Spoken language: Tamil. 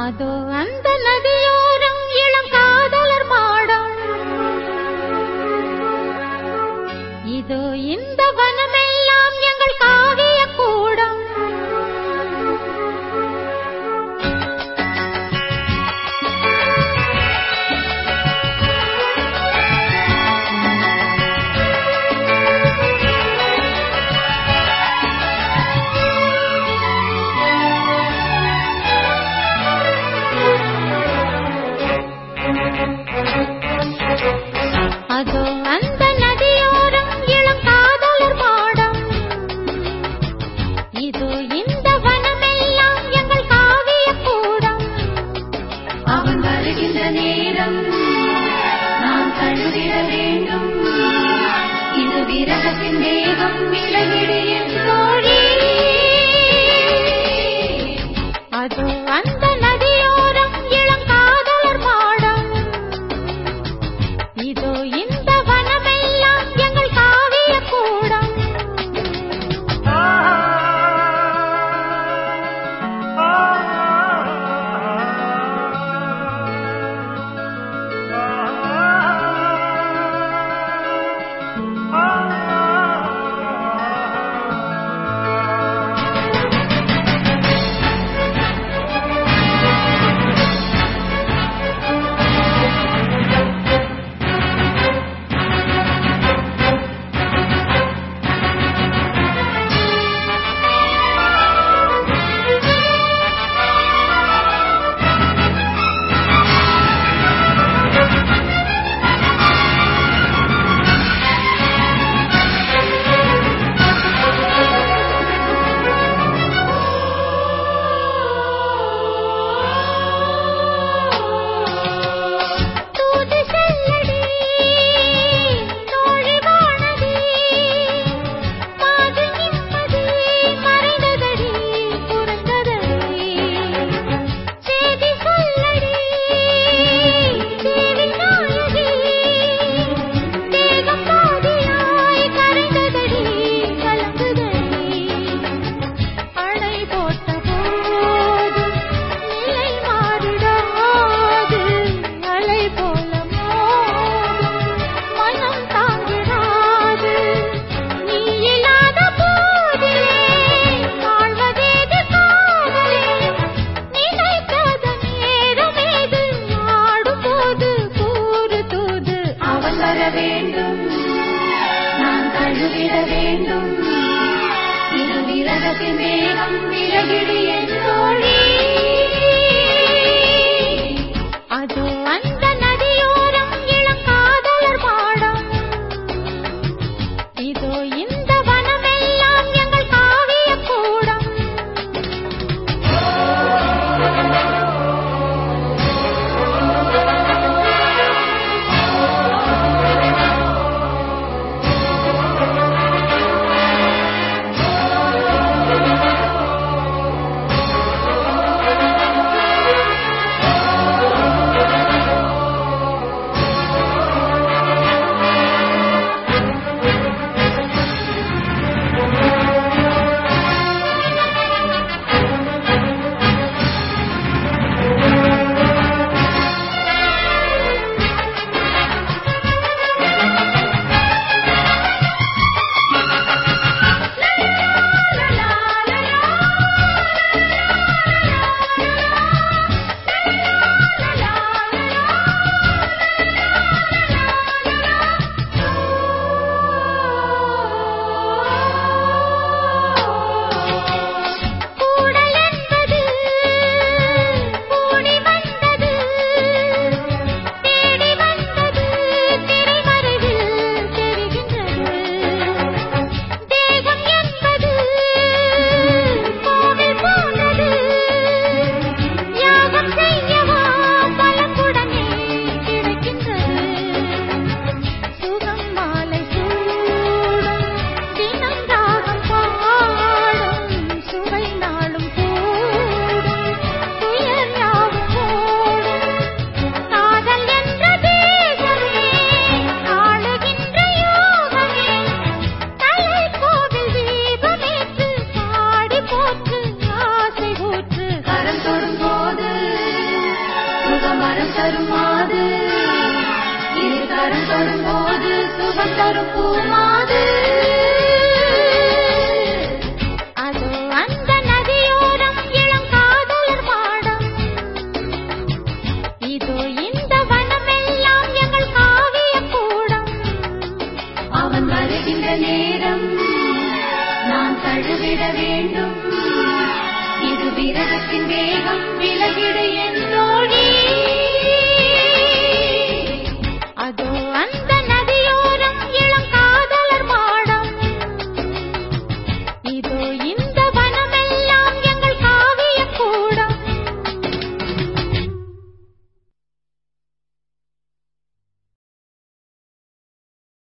அதோ அந்த நதியோரம் இளம் காதலர் மாடம் இதோ இந்த வன വിലകിടിയ തോഴി தழுவிட வேண்டும். இது விரகத்தின் வேகம் விலகிடு என்று